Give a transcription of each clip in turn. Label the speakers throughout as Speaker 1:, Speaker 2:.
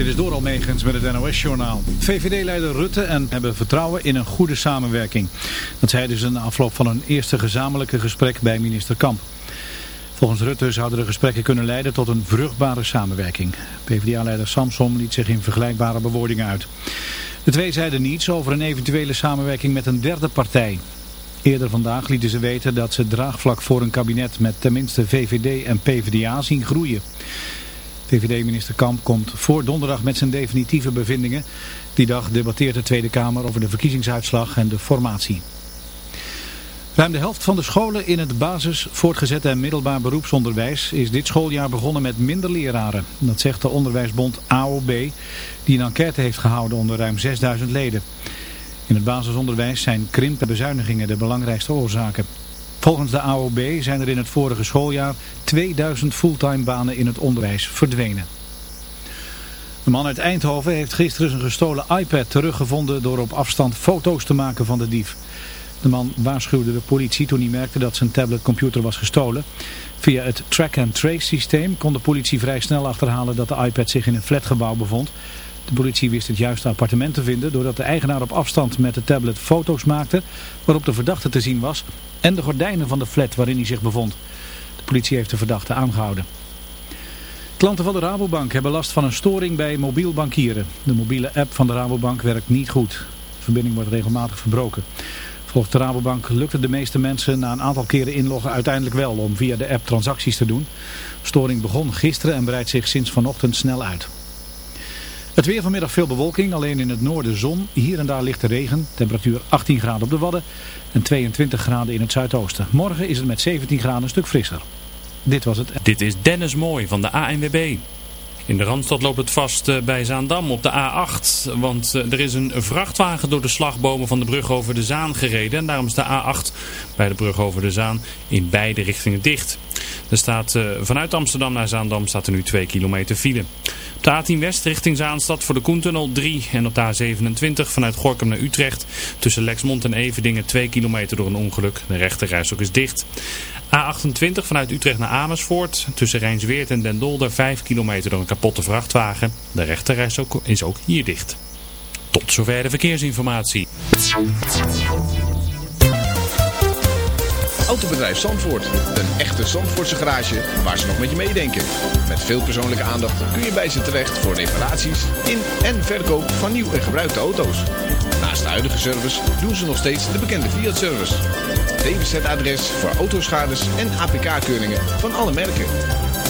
Speaker 1: Dit is door Almegens met het NOS-journaal. VVD-leider Rutte en hebben vertrouwen in een goede samenwerking. Dat zeiden ze na afloop van een eerste gezamenlijke gesprek bij minister Kamp. Volgens Rutte zouden de gesprekken kunnen leiden tot een vruchtbare samenwerking. PvdA-leider Samson liet zich in vergelijkbare bewoordingen uit. De twee zeiden niets over een eventuele samenwerking met een derde partij. Eerder vandaag lieten ze weten dat ze draagvlak voor een kabinet met tenminste VVD en PvdA zien groeien. VVD-minister Kamp komt voor donderdag met zijn definitieve bevindingen. Die dag debatteert de Tweede Kamer over de verkiezingsuitslag en de formatie. Ruim de helft van de scholen in het basis, voortgezet en middelbaar beroepsonderwijs is dit schooljaar begonnen met minder leraren. Dat zegt de onderwijsbond AOB, die een enquête heeft gehouden onder ruim 6000 leden. In het basisonderwijs zijn krimp en bezuinigingen de belangrijkste oorzaken. Volgens de AOB zijn er in het vorige schooljaar 2000 fulltime banen in het onderwijs verdwenen. Een man uit Eindhoven heeft gisteren zijn gestolen iPad teruggevonden door op afstand foto's te maken van de dief. De man waarschuwde de politie toen hij merkte dat zijn tabletcomputer was gestolen. Via het track-and-trace systeem kon de politie vrij snel achterhalen dat de iPad zich in een flatgebouw bevond. De politie wist het juiste appartement te vinden doordat de eigenaar op afstand met de tablet foto's maakte waarop de verdachte te zien was en de gordijnen van de flat waarin hij zich bevond. De politie heeft de verdachte aangehouden. Klanten van de Rabobank hebben last van een storing bij mobiel bankieren. De mobiele app van de Rabobank werkt niet goed. De verbinding wordt regelmatig verbroken. Volgens de Rabobank lukte de meeste mensen na een aantal keren inloggen uiteindelijk wel om via de app transacties te doen. De storing begon gisteren en breidt zich sinds vanochtend snel uit. Het weer vanmiddag veel bewolking, alleen in het noorden zon. Hier en daar ligt de regen. Temperatuur 18 graden op de Wadden en 22 graden in het zuidoosten. Morgen is het met 17 graden een stuk frisser. Dit was het.
Speaker 2: Dit is Dennis Mooi van de ANWB. In de Randstad loopt het vast eh, bij Zaandam op de A8. Want eh, er is een vrachtwagen door de slagbomen van de brug over de Zaan gereden. En daarom is de A8 bij de brug over de Zaan in beide richtingen dicht. Er staat eh, vanuit Amsterdam naar Zaandam staat er nu 2 kilometer file. Op de A10 West richting Zaanstad voor de Koentunnel 3 en op de A27 vanuit Gorkum naar Utrecht tussen Lexmond en Everdingen 2 kilometer door een ongeluk. De rechte ook is dicht. A28 vanuit Utrecht naar Amersfoort tussen Rijnsweert en Den Dolder 5 kilometer door een kapotte vrachtwagen. De rechte is ook hier dicht. Tot zover de verkeersinformatie.
Speaker 3: Autobedrijf Zandvoort. Een echte Zandvoortse garage waar ze nog met je meedenken. Met veel persoonlijke aandacht kun je bij ze terecht voor reparaties in en verkoop van nieuw en gebruikte auto's. Naast de huidige service doen ze nog steeds de bekende Fiat-service. DWZ-adres voor autoschades en APK-keuringen van alle merken.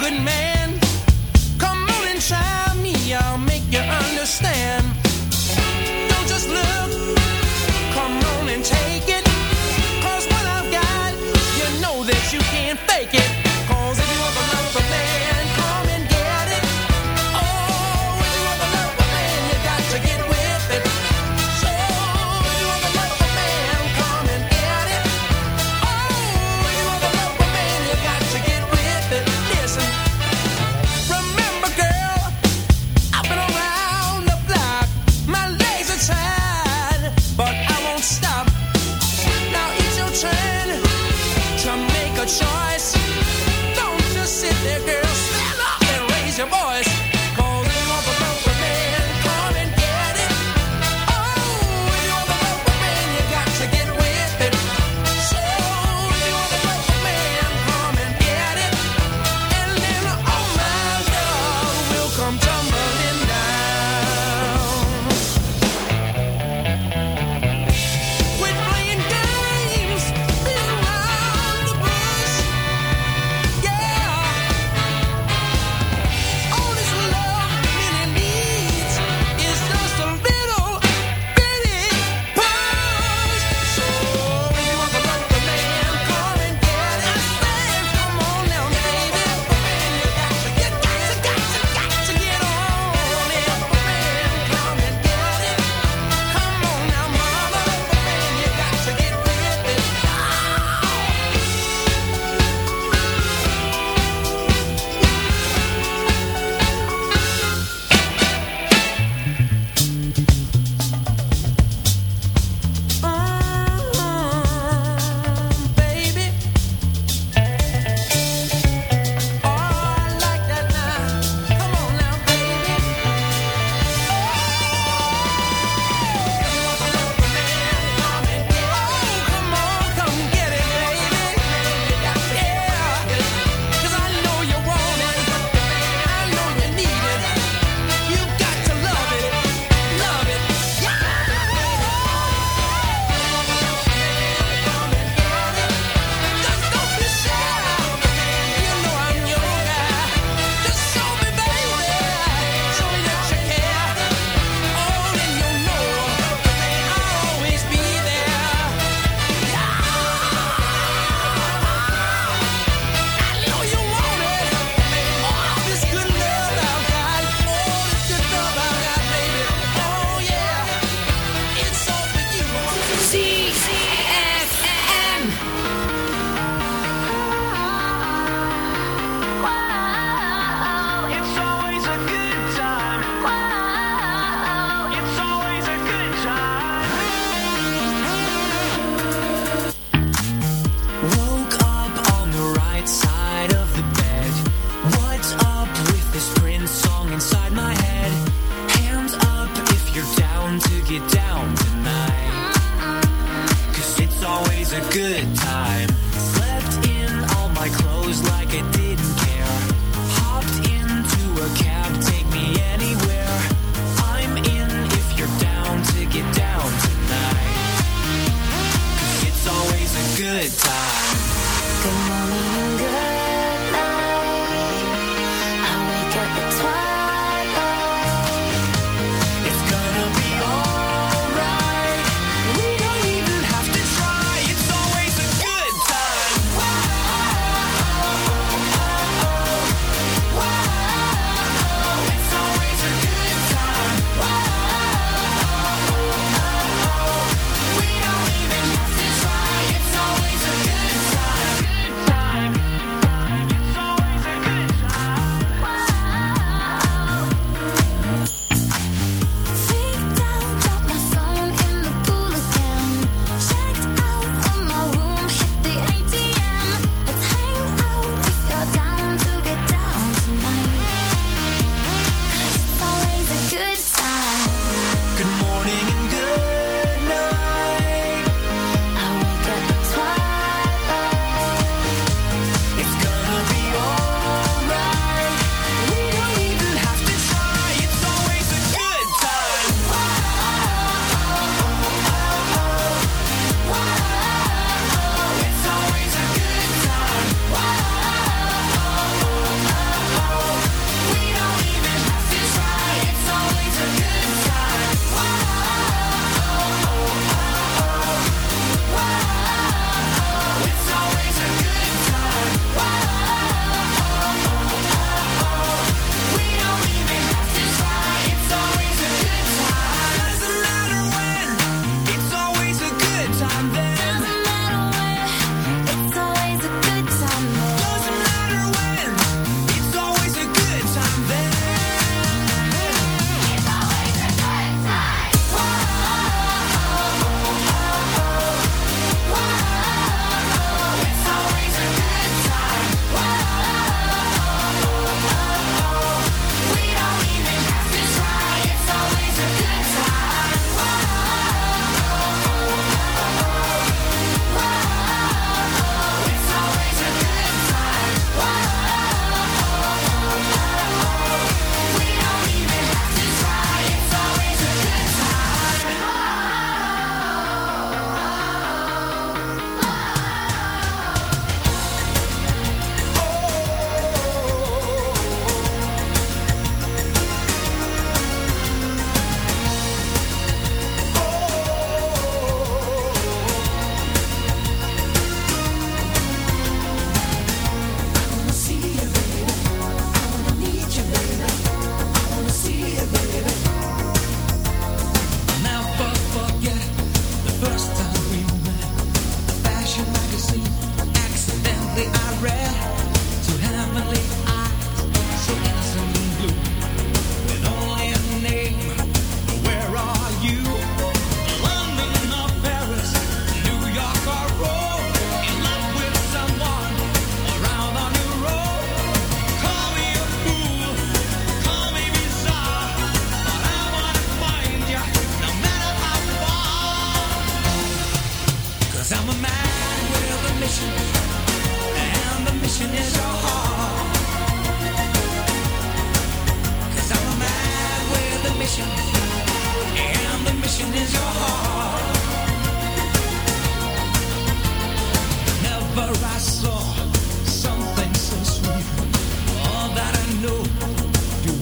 Speaker 4: good man. Come on and try me, I'll make you understand. Don't just look, come on and take it. Cause what I've got, you know that you can't fake it.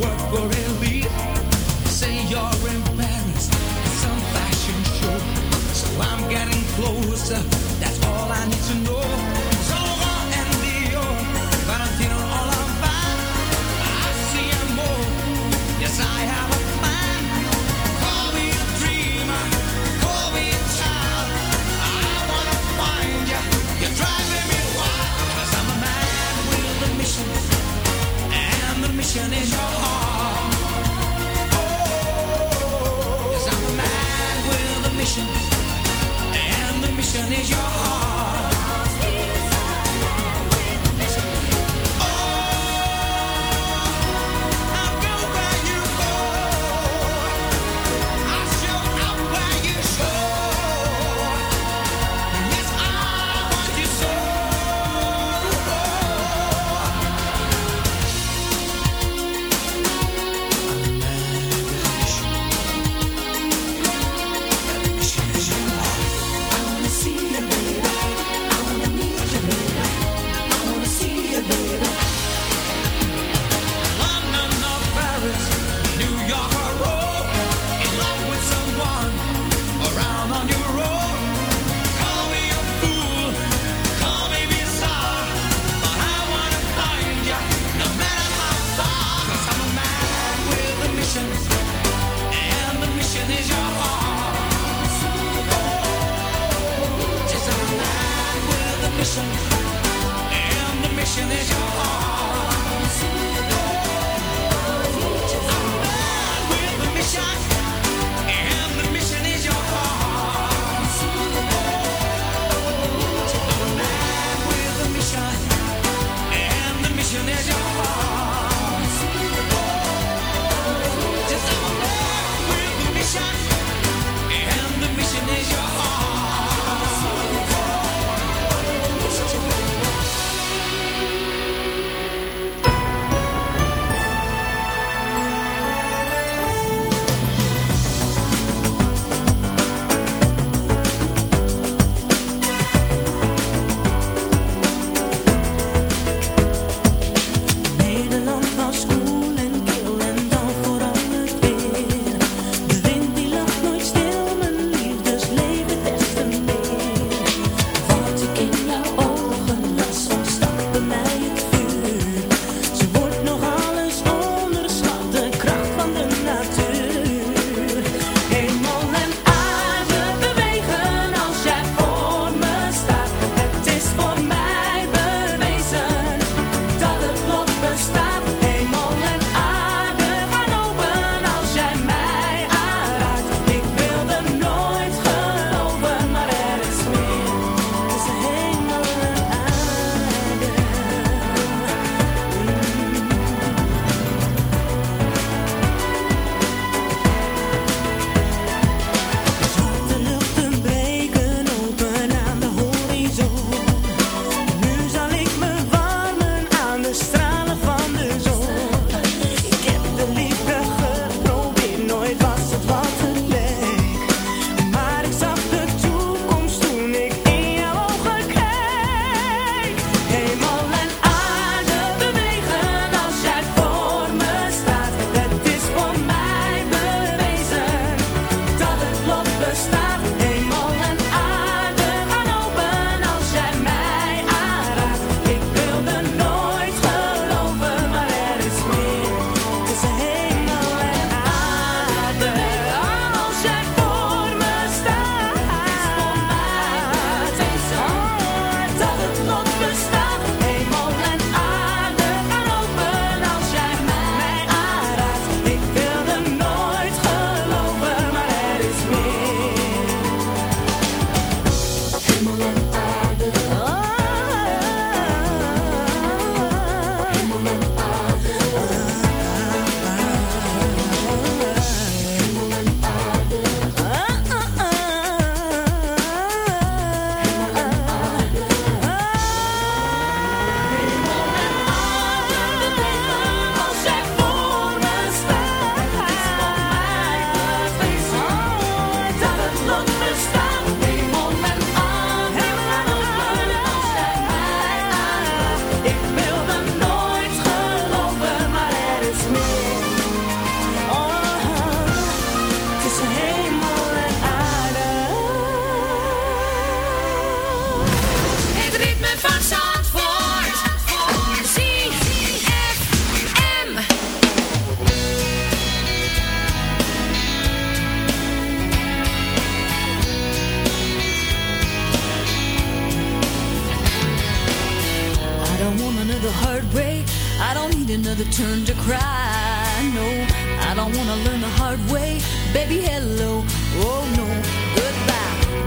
Speaker 5: Work for elite. Say you're Paris, some fashion show. So I'm getting closer. That's all I need to know. So and. I see more. Yes, I have a plan. Call me a dreamer, call me a child. I wanna find driving me I'm a man with a mission. And the mission is your your heart.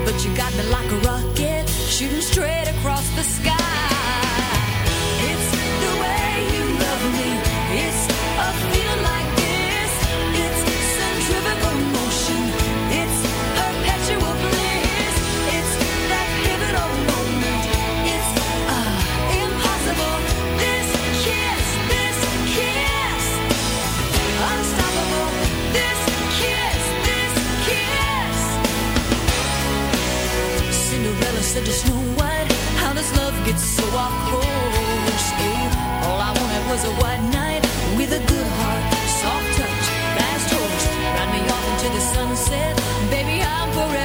Speaker 6: but you got me like a rocket shooting straight across the sky. get so off course. Eh? All I wanted was a white knight with
Speaker 7: a good heart, soft touch, fast horse. Ride me off into the sunset,
Speaker 6: baby, I'm forever.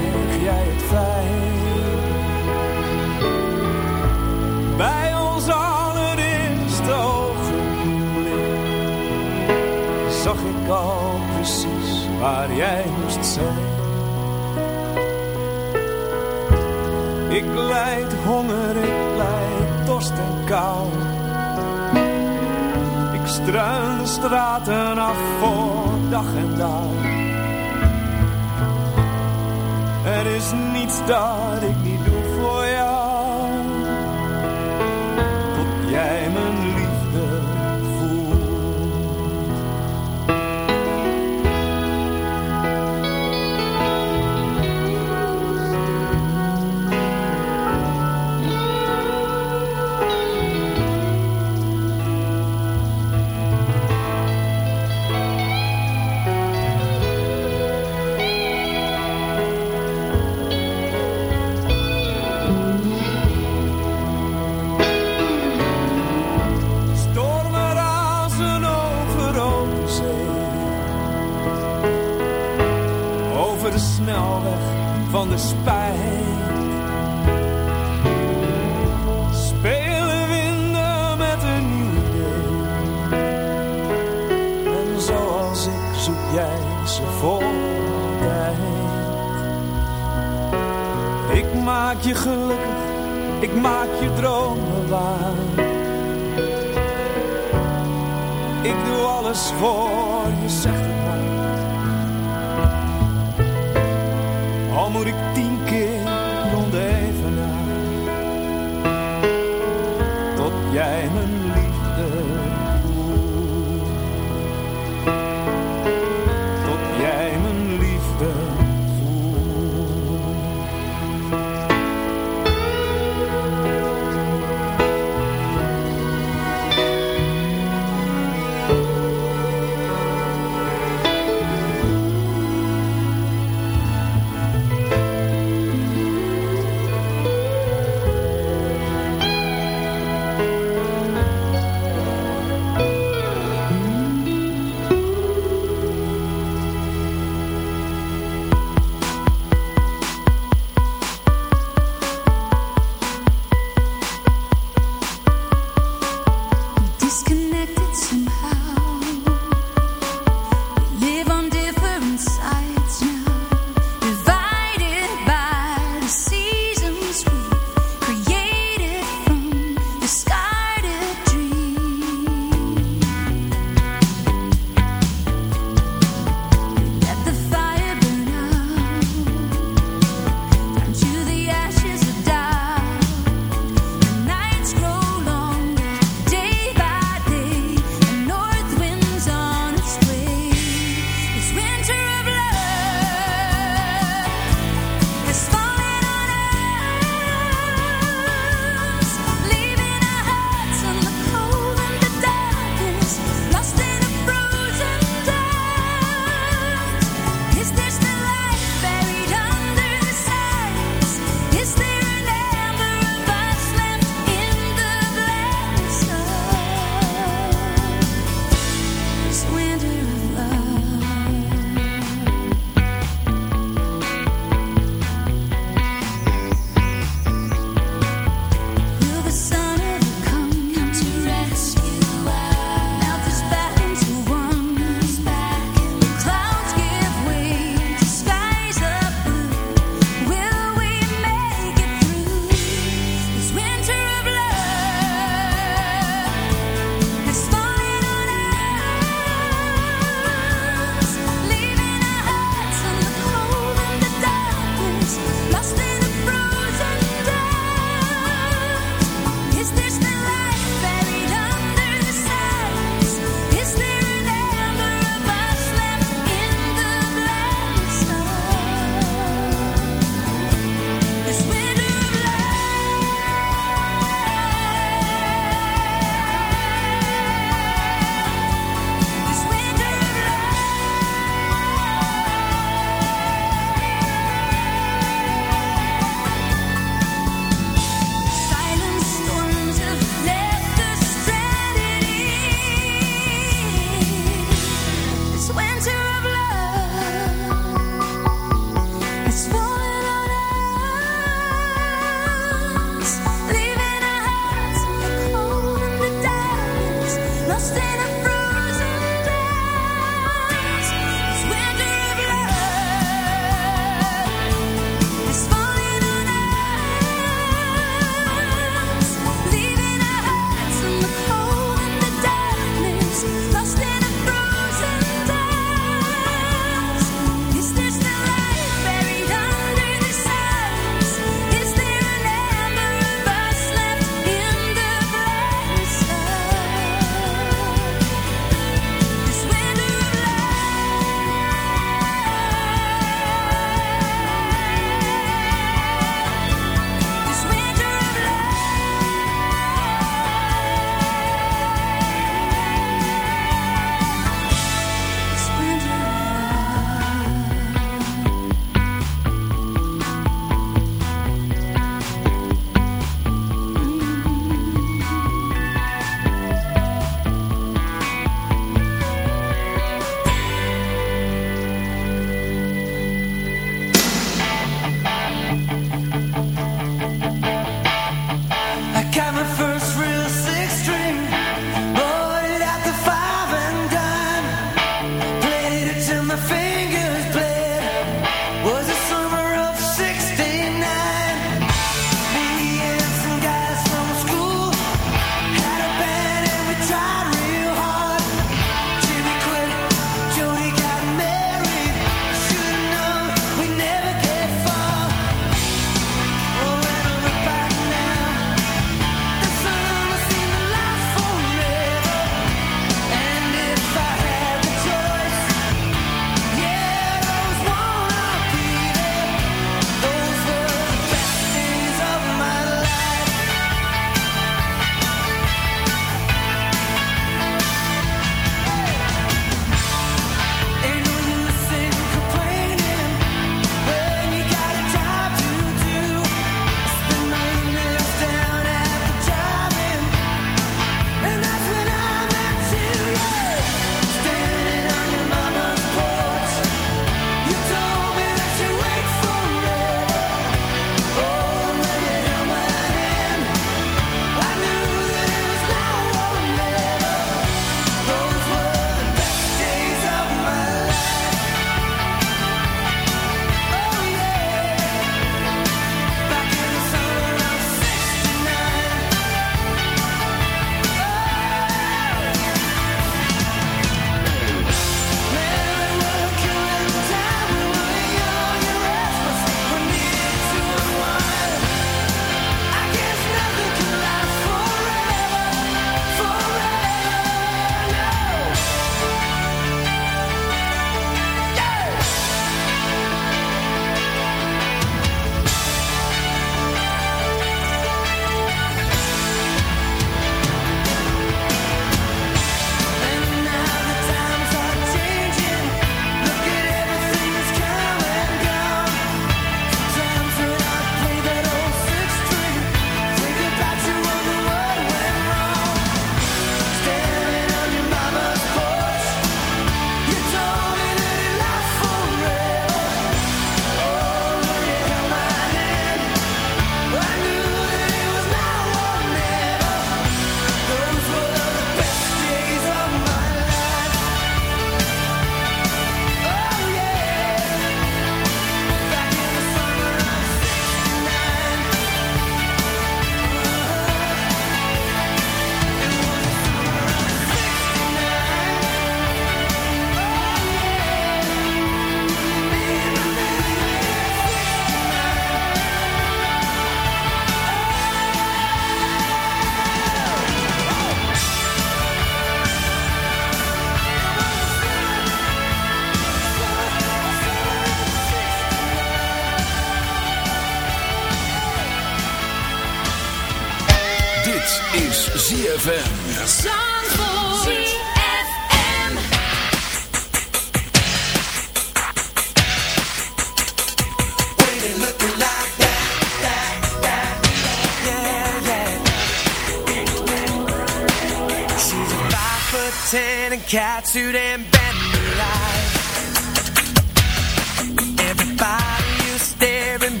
Speaker 8: Staring